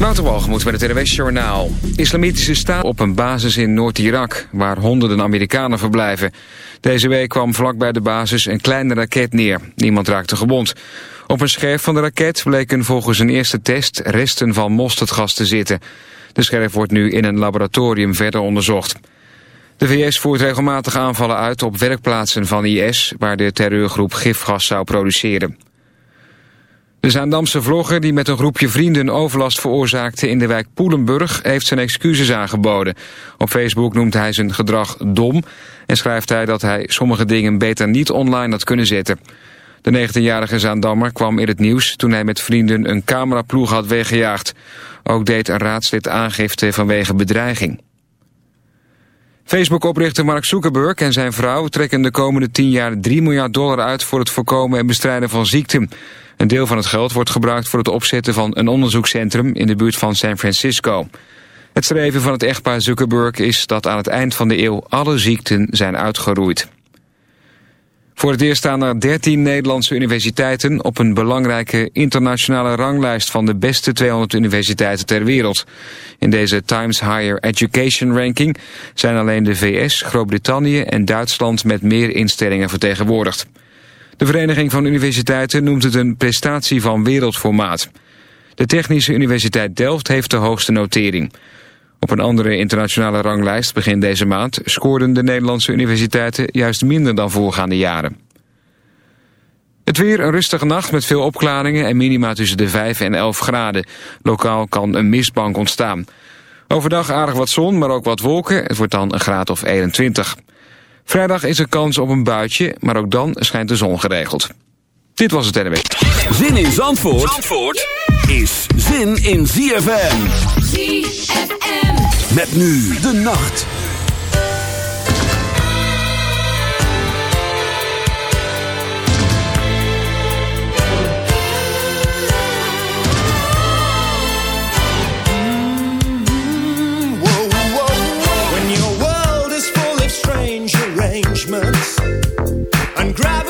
Waterwalgemoed met het RWS Journaal. Islamitische staat op een basis in Noord-Irak... waar honderden Amerikanen verblijven. Deze week kwam vlakbij de basis een kleine raket neer. Niemand raakte gewond. Op een scherf van de raket bleken volgens een eerste test... resten van mosterdgas te zitten. De scherf wordt nu in een laboratorium verder onderzocht. De VS voert regelmatig aanvallen uit op werkplaatsen van IS... waar de terreurgroep gifgas zou produceren. De Zaandamse vlogger die met een groepje vrienden overlast veroorzaakte in de wijk Poelenburg heeft zijn excuses aangeboden. Op Facebook noemt hij zijn gedrag dom en schrijft hij dat hij sommige dingen beter niet online had kunnen zetten. De 19-jarige Zaandammer kwam in het nieuws toen hij met vrienden een cameraploeg had weggejaagd. Ook deed een raadslid aangifte vanwege bedreiging. Facebook-oprichter Mark Zuckerberg en zijn vrouw trekken de komende 10 jaar 3 miljard dollar uit voor het voorkomen en bestrijden van ziekten. Een deel van het geld wordt gebruikt voor het opzetten van een onderzoekscentrum in de buurt van San Francisco. Het streven van het echtpaar Zuckerberg is dat aan het eind van de eeuw alle ziekten zijn uitgeroeid. Voor het eerst staan er 13 Nederlandse universiteiten op een belangrijke internationale ranglijst van de beste 200 universiteiten ter wereld. In deze Times Higher Education Ranking zijn alleen de VS, Groot-Brittannië en Duitsland met meer instellingen vertegenwoordigd. De Vereniging van Universiteiten noemt het een prestatie van wereldformaat. De Technische Universiteit Delft heeft de hoogste notering. Op een andere internationale ranglijst begin deze maand... scoorden de Nederlandse universiteiten juist minder dan voorgaande jaren. Het weer een rustige nacht met veel opklaringen... en minima tussen de 5 en 11 graden. Lokaal kan een mistbank ontstaan. Overdag aardig wat zon, maar ook wat wolken. Het wordt dan een graad of 21. Vrijdag is er kans op een buitje, maar ook dan schijnt de zon geregeld. Dit was het NW. Zin in Zandvoort, Zandvoort yeah! is zin in ZFM. ZFM. Met nu de nacht. Arrangements and gravity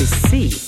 You see.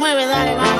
mueve, dale, vamos.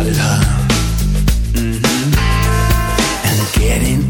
started, huh? Mm-hmm. And getting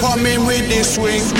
Sometime, can you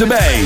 erbij.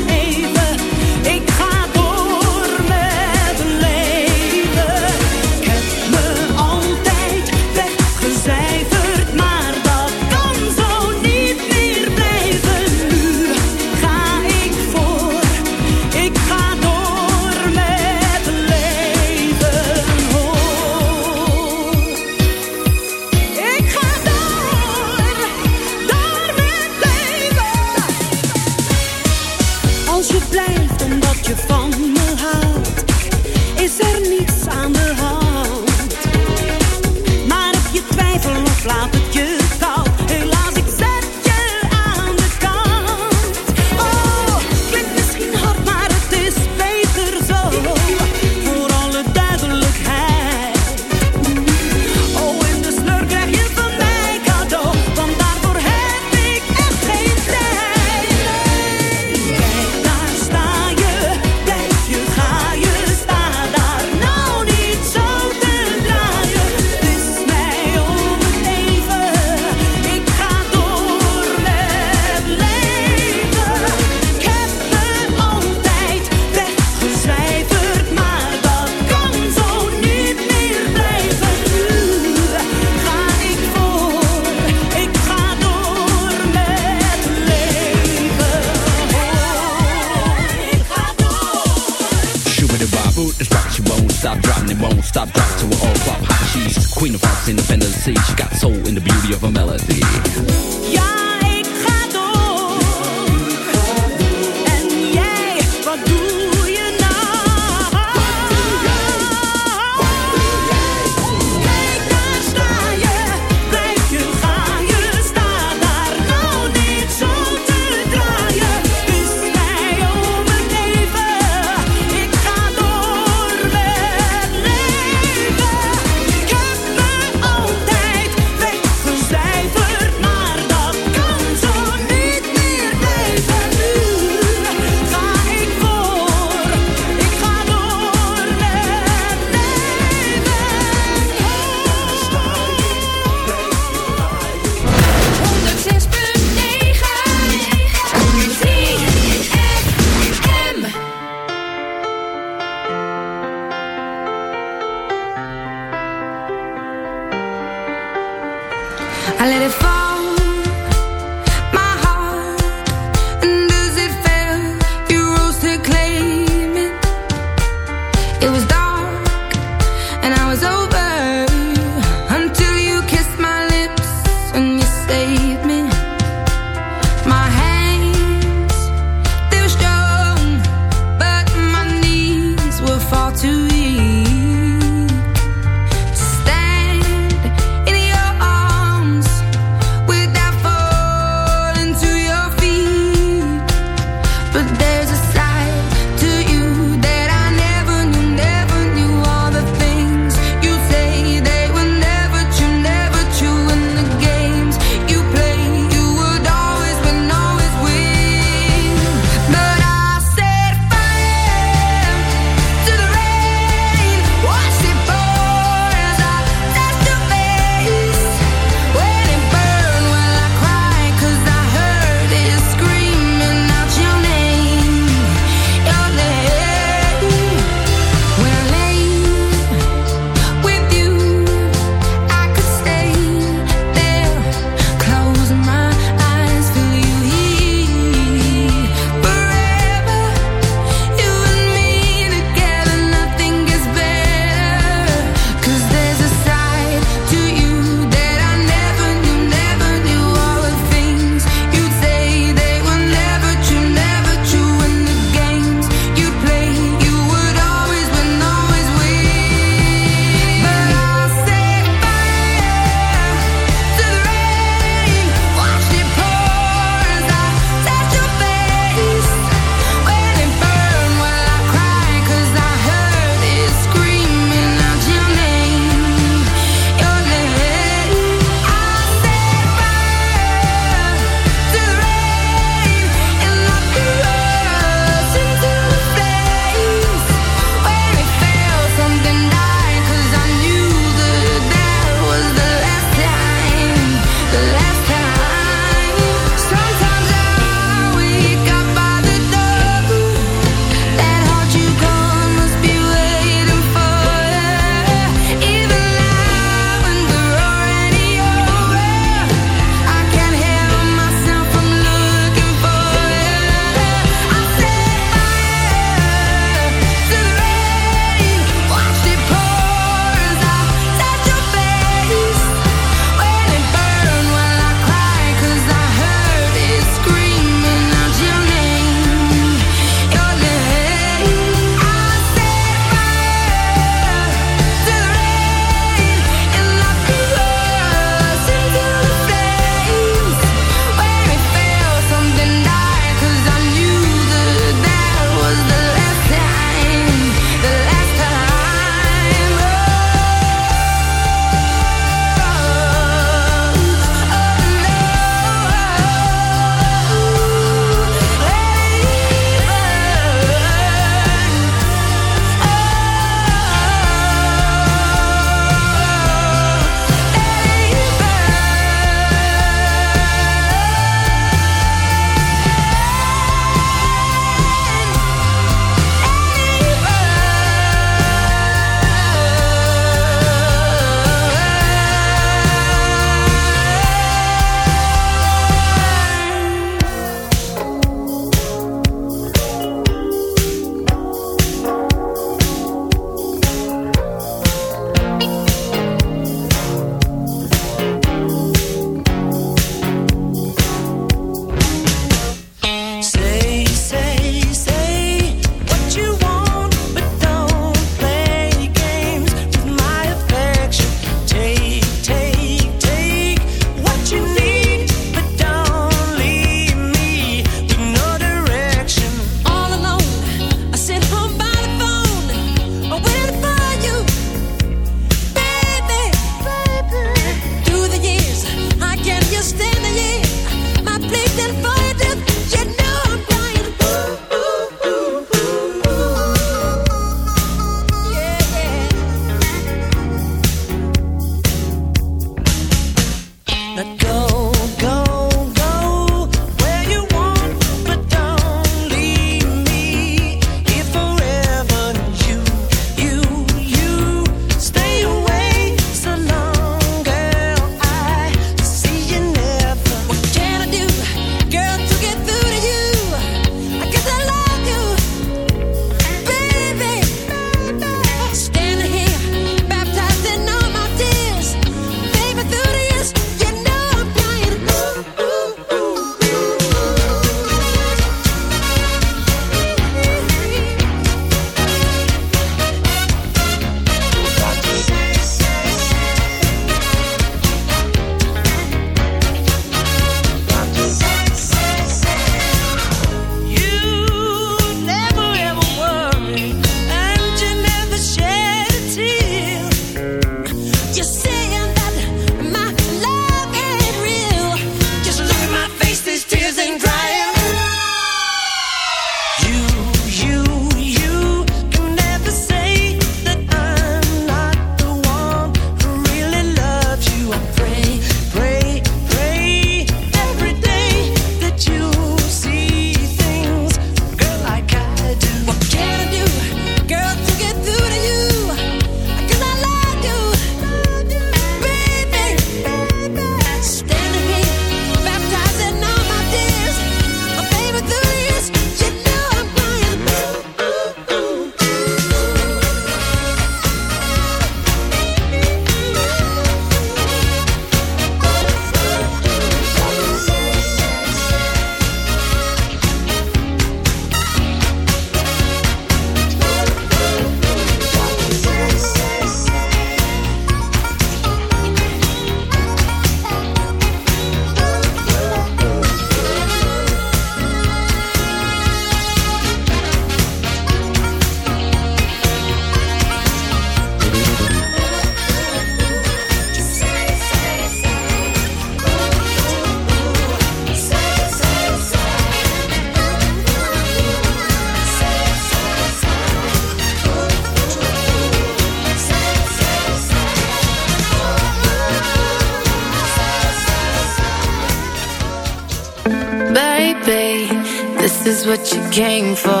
came for